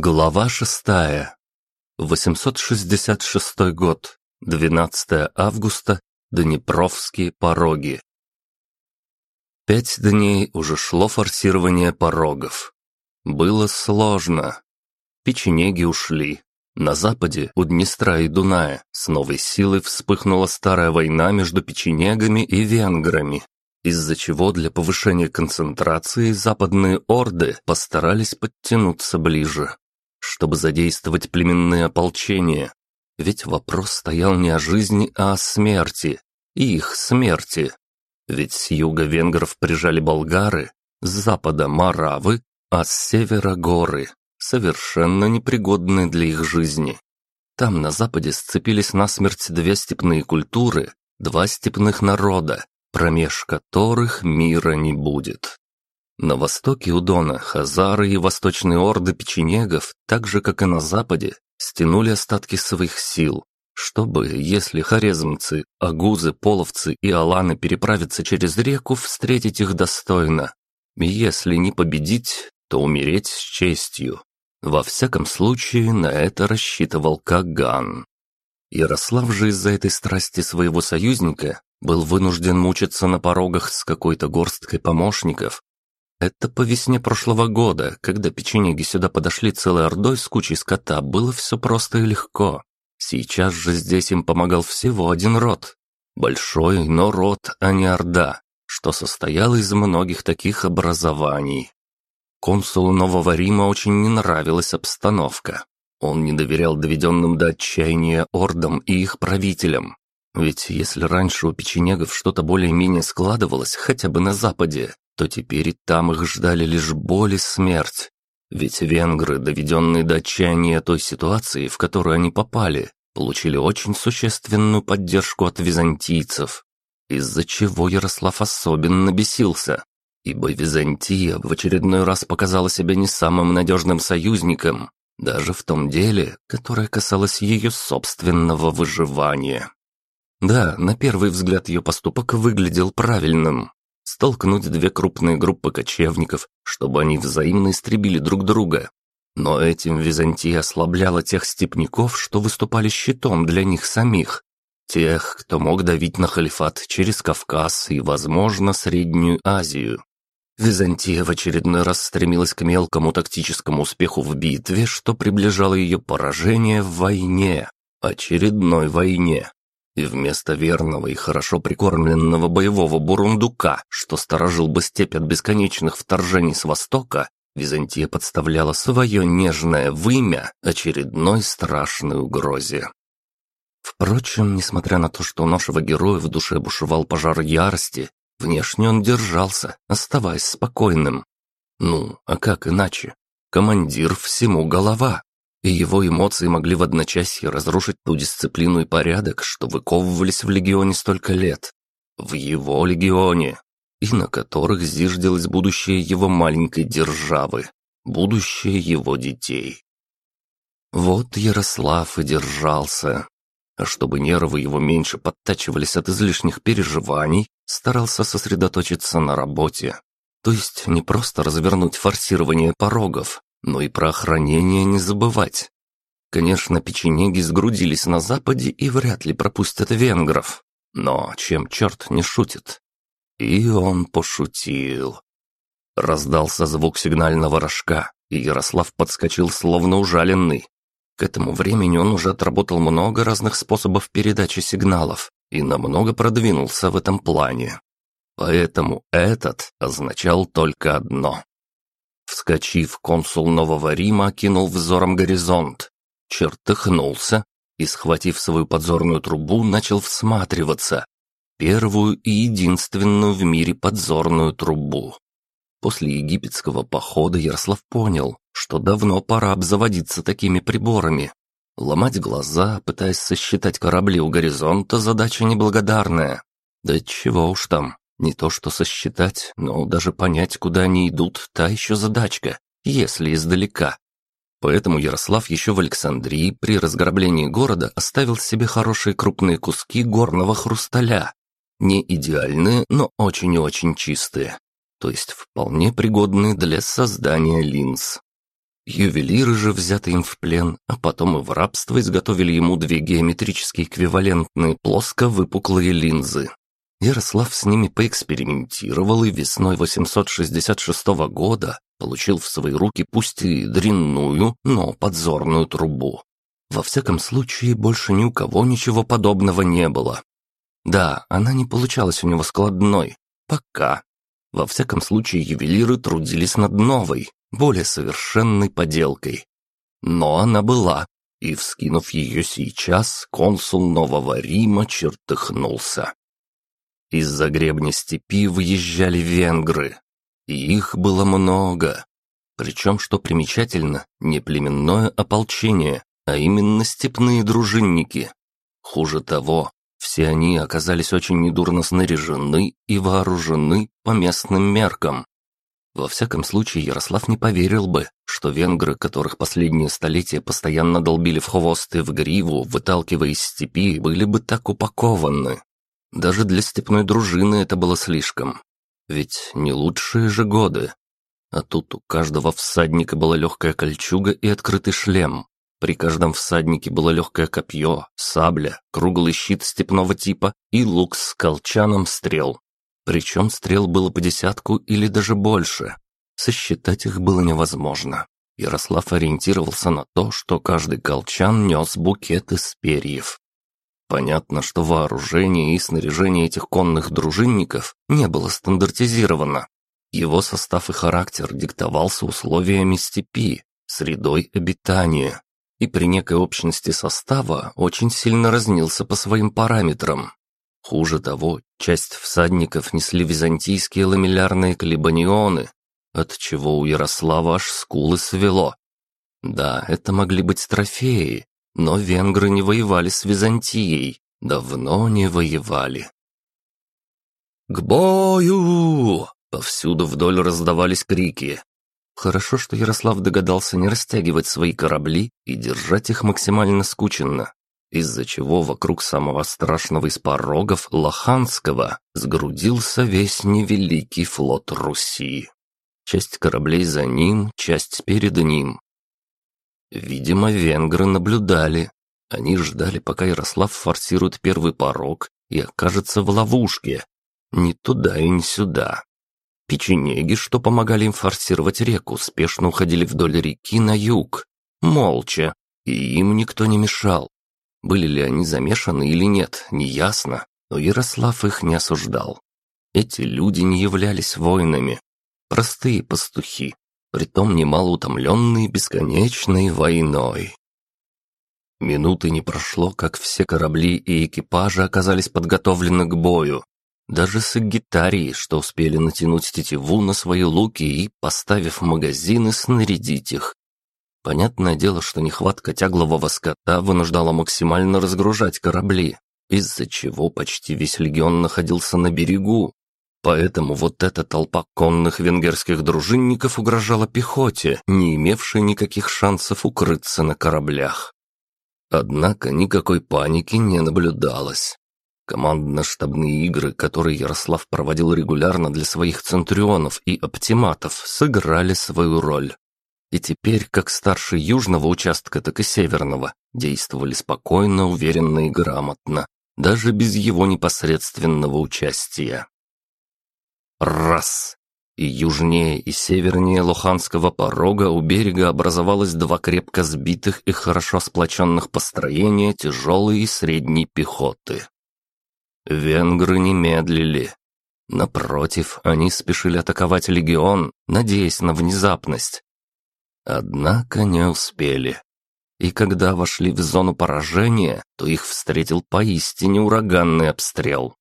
Глава шестая. 866 год. 12 августа. Днепровские пороги. Пять дней уже шло форсирование порогов. Было сложно. Печенеги ушли. На западе, у Днестра и Дуная, с новой силой вспыхнула старая война между печенегами и венграми, из-за чего для повышения концентрации западные орды постарались подтянуться ближе чтобы задействовать племенные ополчения. Ведь вопрос стоял не о жизни, а о смерти. Их смерти. Ведь с юга венгров прижали болгары, с запада маравы, а с севера горы, совершенно непригодные для их жизни. Там на западе сцепились насмерть две степные культуры, два степных народа, промеж которых мира не будет. На востоке у Дона хазары и восточные орды печенегов, так же как и на западе, стянули остатки своих сил, чтобы, если хорезмцы, агузы, половцы и аланы переправятся через реку, встретить их достойно. Если не победить, то умереть с честью. Во всяком случае, на это рассчитывал Каган. Ярослав же из-за этой страсти своего союзника был вынужден мучиться на порогах с какой-то горсткой помощников, это по весне прошлого года, когда печенеги сюда подошли целой ордой с кучей скота, было все просто и легко. Сейчас же здесь им помогал всего один род. Большой, но род, а не орда, что состоял из многих таких образований. Консулу Нового Рима очень не нравилась обстановка. Он не доверял доведенным до отчаяния ордам и их правителям. Ведь если раньше у печенегов что-то более-менее складывалось, хотя бы на Западе, то теперь и там их ждали лишь боль и смерть. Ведь венгры, доведенные до отчаяния той ситуации, в которую они попали, получили очень существенную поддержку от византийцев, из-за чего Ярослав особенно бесился, ибо Византия в очередной раз показала себя не самым надежным союзником, даже в том деле, которое касалось ее собственного выживания. Да, на первый взгляд ее поступок выглядел правильным, столкнуть две крупные группы кочевников, чтобы они взаимно истребили друг друга. Но этим Византия ослабляла тех степняков, что выступали щитом для них самих. Тех, кто мог давить на халифат через Кавказ и, возможно, Среднюю Азию. Византия в очередной раз стремилась к мелкому тактическому успеху в битве, что приближало ее поражение в войне, очередной войне и вместо верного и хорошо прикормленного боевого бурундука, что сторожил бы степь от бесконечных вторжений с востока, Византия подставляла свое нежное вымя очередной страшной угрозе. Впрочем, несмотря на то, что у нашего героя в душе бушевал пожар ярости, внешне он держался, оставаясь спокойным. Ну, а как иначе? Командир всему голова и его эмоции могли в одночасье разрушить ту дисциплину и порядок, что выковывались в легионе столько лет. В его легионе, и на которых зиждилось будущее его маленькой державы, будущее его детей. Вот Ярослав и держался. А чтобы нервы его меньше подтачивались от излишних переживаний, старался сосредоточиться на работе. То есть не просто развернуть форсирование порогов, но и про охранение не забывать. Конечно, печенеги сгрудились на западе и вряд ли пропустят венгров. Но чем черт не шутит? И он пошутил. Раздался звук сигнального рожка, и Ярослав подскочил словно ужаленный. К этому времени он уже отработал много разных способов передачи сигналов и намного продвинулся в этом плане. Поэтому этот означал только одно Вскочив, консул Нового Рима кинул взором горизонт, чертыхнулся и, схватив свою подзорную трубу, начал всматриваться. Первую и единственную в мире подзорную трубу. После египетского похода Ярослав понял, что давно пора обзаводиться такими приборами. Ломать глаза, пытаясь сосчитать корабли у горизонта, задача неблагодарная. Да чего уж там, не то что сосчитать, но даже понять, куда они идут, та еще задачка, если издалека. Поэтому Ярослав еще в Александрии при разграблении города оставил себе хорошие крупные куски горного хрусталя. Не идеальные, но очень и очень чистые. То есть вполне пригодные для создания линз. Ювелиры же, взятые им в плен, а потом и в рабство, изготовили ему две геометрически эквивалентные плоско-выпуклые линзы. Ярослав с ними поэкспериментировал и весной 866 года получил в свои руки пусть и дрянную, но подзорную трубу. Во всяком случае, больше ни у кого ничего подобного не было. Да, она не получалась у него складной. Пока. Во всяком случае, ювелиры трудились над новой, более совершенной поделкой. Но она была, и, вскинув ее сейчас, консул Нового Рима чертыхнулся. Из-за гребня степи выезжали венгры, и их было много. Причем, что примечательно, не племенное ополчение, а именно степные дружинники. Хуже того, все они оказались очень недурно снаряжены и вооружены по местным меркам. Во всяком случае, Ярослав не поверил бы, что венгры, которых последние столетия постоянно долбили в хвост и в гриву, выталкивая из степи, были бы так упакованы. Даже для степной дружины это было слишком. Ведь не лучшие же годы. А тут у каждого всадника была легкая кольчуга и открытый шлем. При каждом всаднике было легкое копье, сабля, круглый щит степного типа и лук с колчаном стрел. Причем стрел было по десятку или даже больше. Сосчитать их было невозможно. Ярослав ориентировался на то, что каждый колчан нес букет из перьев. Понятно, что вооружение и снаряжение этих конных дружинников не было стандартизировано. Его состав и характер диктовался условиями степи, средой обитания, и при некой общности состава очень сильно разнился по своим параметрам. Хуже того, часть всадников несли византийские ламеллярные колебанионы, от чего у Ярослава аж скулы свело. Да, это могли быть трофеи, но венгры не воевали с Византией, давно не воевали. «К бою!» Повсюду вдоль раздавались крики. Хорошо, что Ярослав догадался не растягивать свои корабли и держать их максимально скученно из-за чего вокруг самого страшного из порогов Лоханского сгрудился весь невеликий флот Руси. Часть кораблей за ним, часть перед ним. Видимо, венгры наблюдали. Они ждали, пока Ярослав форсирует первый порог и окажется в ловушке. Ни туда и ни сюда. Печенеги, что помогали им форсировать реку, спешно уходили вдоль реки на юг. Молча. И им никто не мешал. Были ли они замешаны или нет, неясно, но Ярослав их не осуждал. Эти люди не являлись воинами. Простые пастухи, притом немало утомленные бесконечной войной. Минуты не прошло, как все корабли и экипажи оказались подготовлены к бою. Даже сагитарии, что успели натянуть тетиву на свои луки и, поставив магазины, снарядить их. Понятное дело, что нехватка тяглового скота вынуждала максимально разгружать корабли, из-за чего почти весь легион находился на берегу. Поэтому вот эта толпа конных венгерских дружинников угрожала пехоте, не имевшей никаких шансов укрыться на кораблях. Однако никакой паники не наблюдалось. Командно-штабные игры, которые Ярослав проводил регулярно для своих центрионов и оптиматов, сыграли свою роль и теперь, как старший южного участка, так и северного, действовали спокойно, уверенно и грамотно, даже без его непосредственного участия. Раз! И южнее, и севернее Лоханского порога у берега образовалось два крепко сбитых и хорошо сплоченных построения тяжелой и средней пехоты. Венгры не медлили. Напротив, они спешили атаковать легион, надеясь на внезапность, Однако не успели. И когда вошли в зону поражения, то их встретил поистине ураганный обстрел.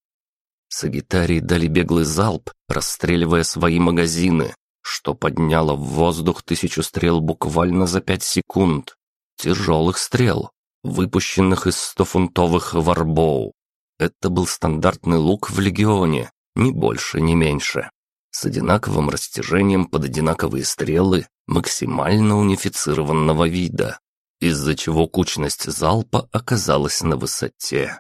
Сагитарии дали беглый залп, расстреливая свои магазины, что подняло в воздух тысячу стрел буквально за пять секунд. Тяжелых стрел, выпущенных из стофунтовых варбоу. Это был стандартный лук в легионе, ни больше, ни меньше с одинаковым растяжением под одинаковые стрелы максимально унифицированного вида, из-за чего кучность залпа оказалась на высоте.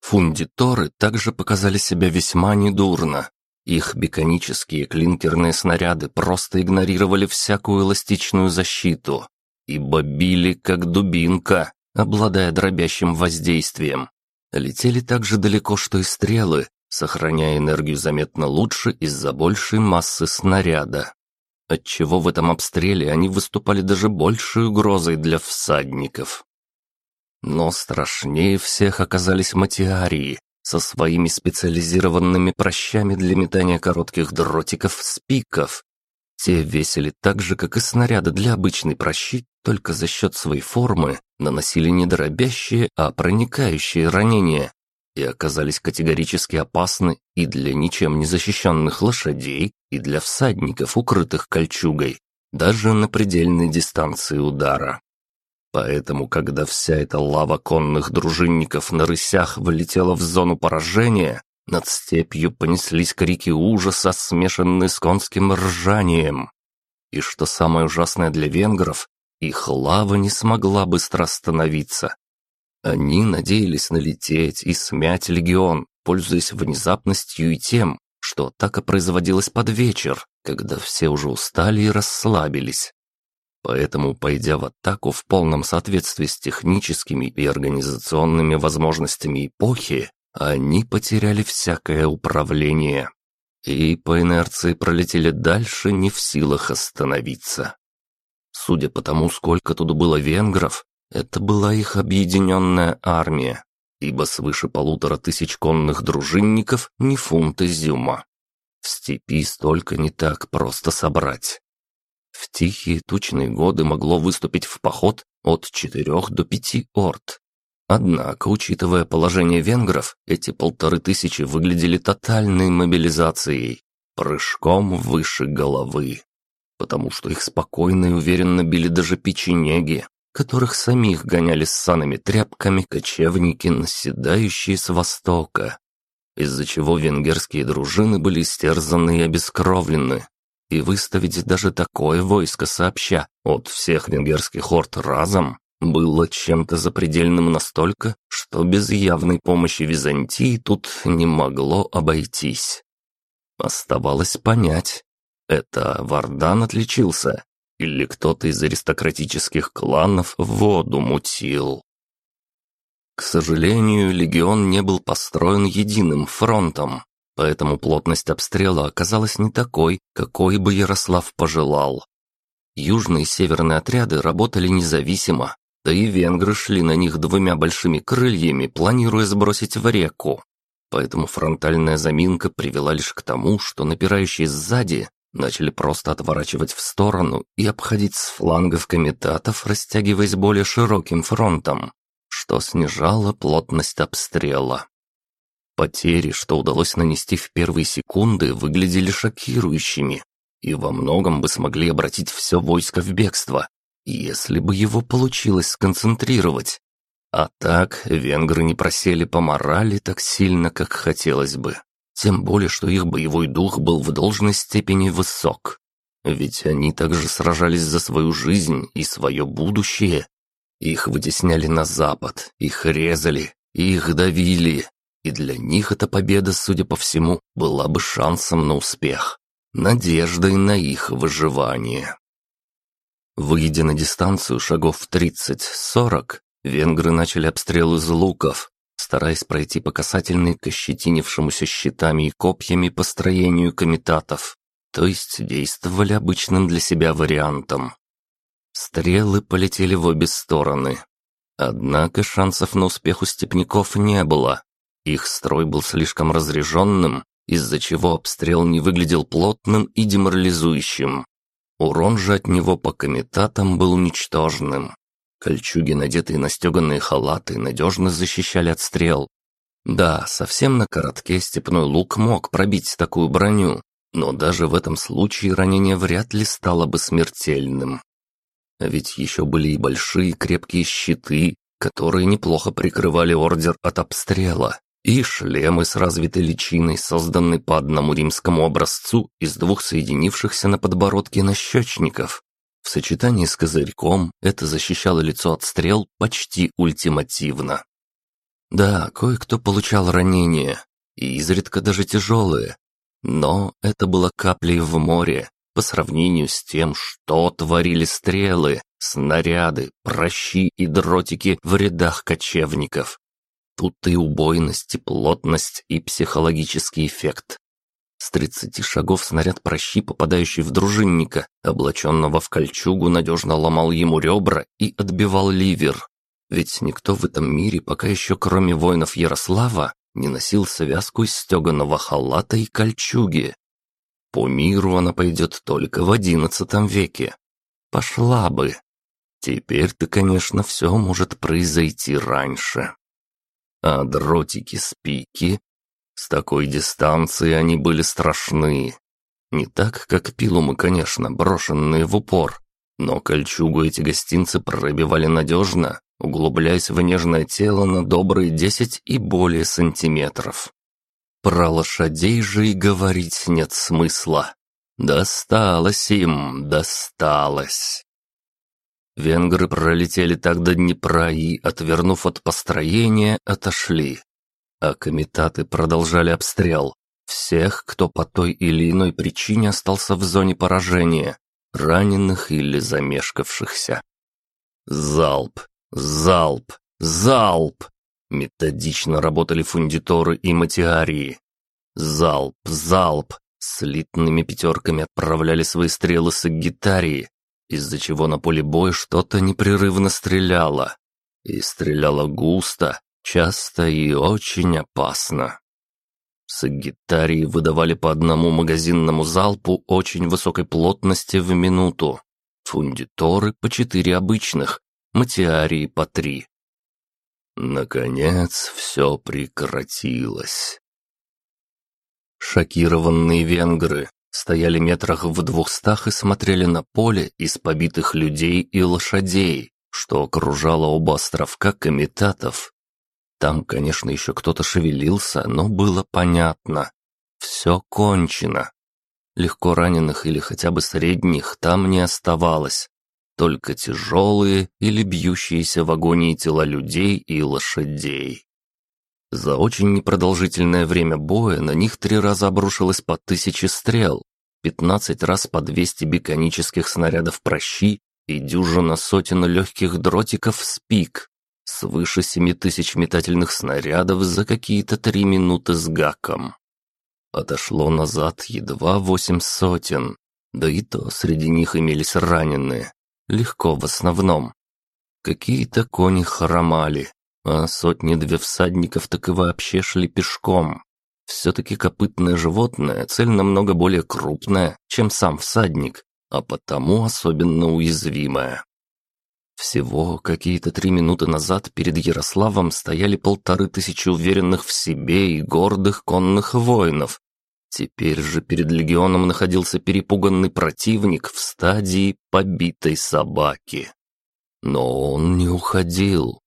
Фундиторы также показали себя весьма недурно. Их беконические клинкерные снаряды просто игнорировали всякую эластичную защиту и бобили, как дубинка, обладая дробящим воздействием. Летели так же далеко, что и стрелы, сохраняя энергию заметно лучше из-за большей массы снаряда. Отчего в этом обстреле они выступали даже большей угрозой для всадников. Но страшнее всех оказались матиарии со своими специализированными прощами для метания коротких дротиков с пиков. Те весили так же, как и снаряды для обычной прощи, только за счет своей формы наносили не дробящие, а проникающие ранения и оказались категорически опасны и для ничем не защищенных лошадей, и для всадников, укрытых кольчугой, даже на предельной дистанции удара. Поэтому, когда вся эта лава конных дружинников на рысях влетела в зону поражения, над степью понеслись крики ужаса, смешанные с конским ржанием. И что самое ужасное для венгров, их лава не смогла быстро остановиться. Они надеялись налететь и смять легион, пользуясь внезапностью и тем, что атака производилась под вечер, когда все уже устали и расслабились. Поэтому, пойдя в атаку в полном соответствии с техническими и организационными возможностями эпохи, они потеряли всякое управление. И по инерции пролетели дальше, не в силах остановиться. Судя по тому, сколько тут было венгров, это была их объединенная армия, ибо свыше полутора тысяч конных дружинников не фунт изюма. В степи столько не так просто собрать. В тихие тучные годы могло выступить в поход от четырех до пяти орд. Однако, учитывая положение венгров, эти полторы тысячи выглядели тотальной мобилизацией, прыжком выше головы. Потому что их спокойно и уверенно били даже печенеги, которых самих гоняли с санами тряпками кочевники, наседающие с востока, из-за чего венгерские дружины были стерзаны и обескровлены, и выставить даже такое войско сообща от всех венгерских орд разом было чем-то запредельным настолько, что без явной помощи Византии тут не могло обойтись. Оставалось понять, это Вардан отличился, или кто-то из аристократических кланов воду мутил. К сожалению, легион не был построен единым фронтом, поэтому плотность обстрела оказалась не такой, какой бы Ярослав пожелал. Южные и северные отряды работали независимо, да и венгры шли на них двумя большими крыльями, планируя сбросить в реку. Поэтому фронтальная заминка привела лишь к тому, что напирающие сзади начали просто отворачивать в сторону и обходить с флангов комитатов, растягиваясь более широким фронтом, что снижало плотность обстрела. Потери, что удалось нанести в первые секунды, выглядели шокирующими и во многом бы смогли обратить все войско в бегство, если бы его получилось сконцентрировать. А так, венгры не просели по морали так сильно, как хотелось бы. Тем более, что их боевой дух был в должной степени высок. Ведь они также сражались за свою жизнь и свое будущее. Их вытесняли на запад, их резали, их давили, и для них эта победа, судя по всему, была бы шансом на успех, надеждой на их выживание. Выйдя на дистанцию шагов в 30-40, венгры начали обстрел из луков, стараясь пройти по касательной к ощетинившемуся щитами и копьями построению комитатов, то есть действовали обычным для себя вариантом. Стрелы полетели в обе стороны. Однако шансов на успех у степняков не было. Их строй был слишком разряженным, из-за чего обстрел не выглядел плотным и деморализующим. Урон же от него по комитатам был ничтожным. Кольчуги, надетые на стеганые халаты, надежно защищали от стрел. Да, совсем на коротке степной лук мог пробить такую броню, но даже в этом случае ранение вряд ли стало бы смертельным. А ведь еще были и большие крепкие щиты, которые неплохо прикрывали ордер от обстрела и шлемы с развитой личиной, созданные по одному римскому образцу из двух соединившихся на подбородке нащечников. В сочетании с козырьком это защищало лицо от стрел почти ультимативно. Да, кое-кто получал ранения, и изредка даже тяжелые, Но это было каплей в море по сравнению с тем, что творили стрелы, снаряды, прощи и дротики в рядах кочевников. Тут и убойность, и плотность, и психологический эффект. С тридцати шагов снаряд прощи, попадающий в дружинника, облаченного в кольчугу, надежно ломал ему ребра и отбивал ливер. Ведь никто в этом мире, пока еще кроме воинов Ярослава, не носил связку из стеганого халата и кольчуги. По миру она пойдет только в одиннадцатом веке. Пошла бы. Теперь-то, конечно, все может произойти раньше. А дротики-спики с такой дистанции они были страшны. Не так, как пилумы, конечно, брошенные в упор. Но кольчугу эти гостинцы пробивали надежно, углубляясь в нежное тело на добрые десять и более сантиметров. Про лошадей же и говорить нет смысла. Досталось им, досталось. Венгры пролетели так до Днепра и, отвернув от построения, отошли а комитаты продолжали обстрел. Всех, кто по той или иной причине остался в зоне поражения, раненых или замешкавшихся. Залп, залп, залп! Методично работали фундиторы и матиарии. Залп, залп! Слитными пятерками отправляли свои стрелы с гитарии, из-за чего на поле боя что-то непрерывно стреляло. И стреляло густо, часто и очень опасно. Сагитарии выдавали по одному магазинному залпу очень высокой плотности в минуту, фундиторы по четыре обычных, матиарии по три. Наконец все прекратилось. Шокированные венгры стояли метрах в двухстах и смотрели на поле из побитых людей и лошадей, что окружало оба островка комитатов там, конечно, еще кто-то шевелился, но было понятно. Все кончено. Легко раненых или хотя бы средних там не оставалось. Только тяжелые или бьющиеся в агонии тела людей и лошадей. За очень непродолжительное время боя на них три раза обрушилось по тысяче стрел, пятнадцать раз по двести биконических снарядов прощи и дюжина сотен легких дротиков спик свыше семи тысяч метательных снарядов за какие-то три минуты с гаком. Отошло назад едва восемь сотен, да и то среди них имелись раненые, легко в основном. Какие-то кони хромали, а сотни-две всадников так и вообще шли пешком. Все-таки копытное животное — цель намного более крупная, чем сам всадник, а потому особенно уязвимая. Всего какие-то три минуты назад перед Ярославом стояли полторы тысячи уверенных в себе и гордых конных воинов. Теперь же перед легионом находился перепуганный противник в стадии побитой собаки. Но он не уходил.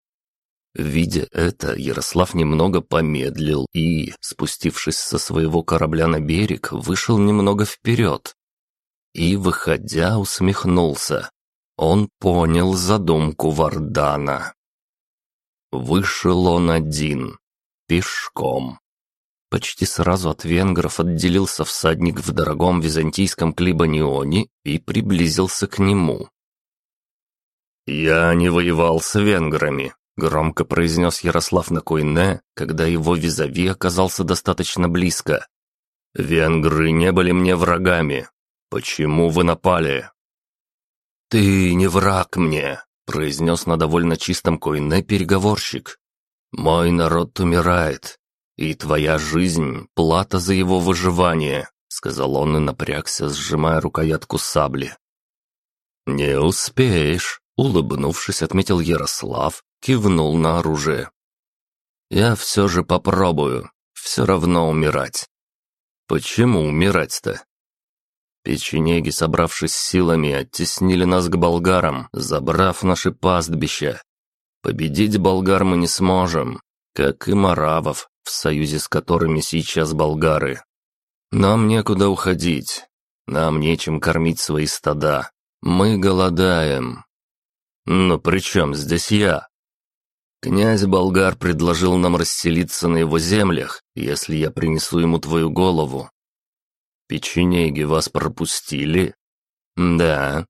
Видя это, Ярослав немного помедлил и, спустившись со своего корабля на берег, вышел немного вперед. И, выходя, усмехнулся. Он понял задумку Вардана. Вышел он один, пешком. Почти сразу от венгров отделился всадник в дорогом византийском клибанионе и приблизился к нему. «Я не воевал с венграми», — громко произнес Ярослав на Койне, когда его визави оказался достаточно близко. «Венгры не были мне врагами. Почему вы напали?» «Ты не враг мне», — произнес на довольно чистом койне переговорщик. «Мой народ умирает, и твоя жизнь — плата за его выживание», — сказал он и напрягся, сжимая рукоятку сабли. «Не успеешь», — улыбнувшись, отметил Ярослав, кивнул на оружие. «Я все же попробую, все равно умирать». «Почему умирать-то?» Печенеги, собравшись силами, оттеснили нас к болгарам, забрав наши пастбища. Победить болгар мы не сможем, как и маравов, в союзе с которыми сейчас болгары. Нам некуда уходить, нам нечем кормить свои стада. Мы голодаем. Но при чем здесь я? Князь болгар предложил нам расселиться на его землях, если я принесу ему твою голову. Печенеги вас пропустили?» «Да».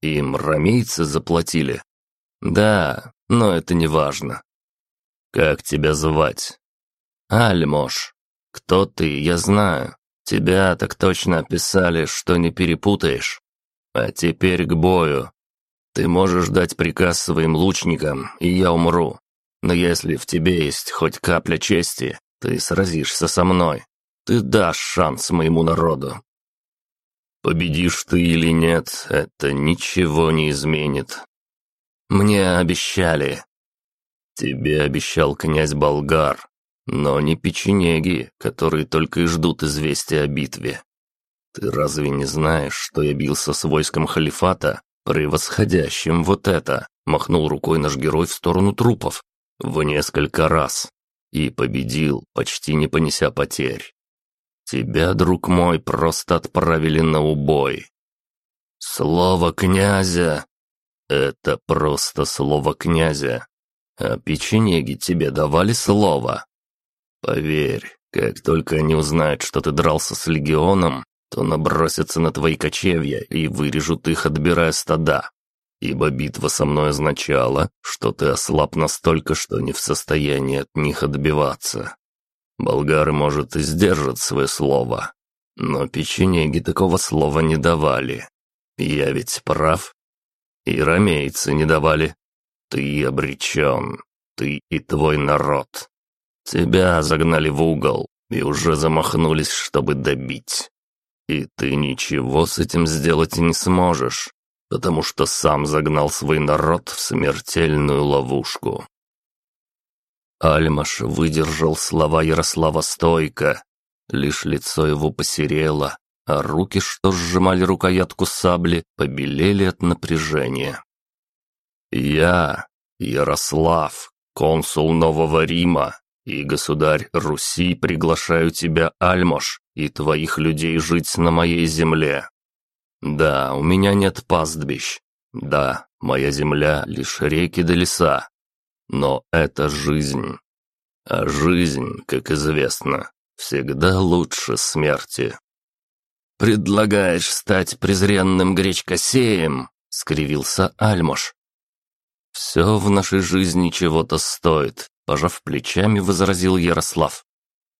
«Им рамейцы заплатили?» «Да, но это не важно». «Как тебя звать?» «Альмош. Кто ты, я знаю. Тебя так точно описали, что не перепутаешь. А теперь к бою. Ты можешь дать приказ своим лучникам, и я умру. Но если в тебе есть хоть капля чести, ты сразишься со мной. Ты дашь шанс моему народу. Победишь ты или нет, это ничего не изменит. Мне обещали. Тебе обещал князь Болгар, но не печенеги, которые только и ждут известия о битве. Ты разве не знаешь, что я бился с войском халифата, превосходящим вот это?» Махнул рукой наш герой в сторону трупов. В несколько раз. И победил, почти не понеся потерь. Тебя, друг мой, просто отправили на убой. Слово князя. Это просто слово князя. А печенеги тебе давали слово. Поверь, как только они узнают, что ты дрался с легионом, то набросятся на твои кочевья и вырежут их, отбирая стада. Ибо битва со мной означала, что ты ослаб настолько, что не в состоянии от них отбиваться. Болгары, может, и сдержат свое слово, но печенеги такого слова не давали. Я ведь прав. И ромейцы не давали. Ты обречен, ты и твой народ. Тебя загнали в угол и уже замахнулись, чтобы добить. И ты ничего с этим сделать не сможешь, потому что сам загнал свой народ в смертельную ловушку. Альмаш выдержал слова Ярослава стойко, лишь лицо его посерело, а руки, что сжимали рукоятку сабли, побелели от напряжения. «Я, Ярослав, консул Нового Рима, и государь Руси приглашаю тебя, Альмош, и твоих людей жить на моей земле. Да, у меня нет пастбищ. Да, моя земля — лишь реки да леса. Но это жизнь. А жизнь, как известно, всегда лучше смерти. «Предлагаешь стать презренным гречкосеем?» — скривился Альмош. «Все в нашей жизни чего-то стоит», — пожав плечами, возразил Ярослав.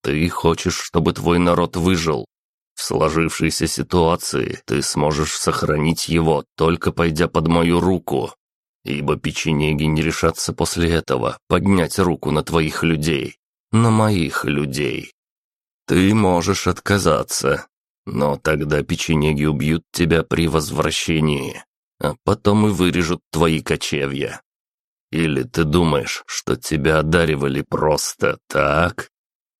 Ты хочешь, чтобы твой народ выжил. В сложившейся ситуации ты сможешь сохранить его, только пойдя под мою руку. Ибо печенеги не решатся после этого поднять руку на твоих людей. На моих людей. Ты можешь отказаться, но тогда печенеги убьют тебя при возвращении, а потом и вырежут твои кочевья. Или ты думаешь, что тебя одаривали просто так?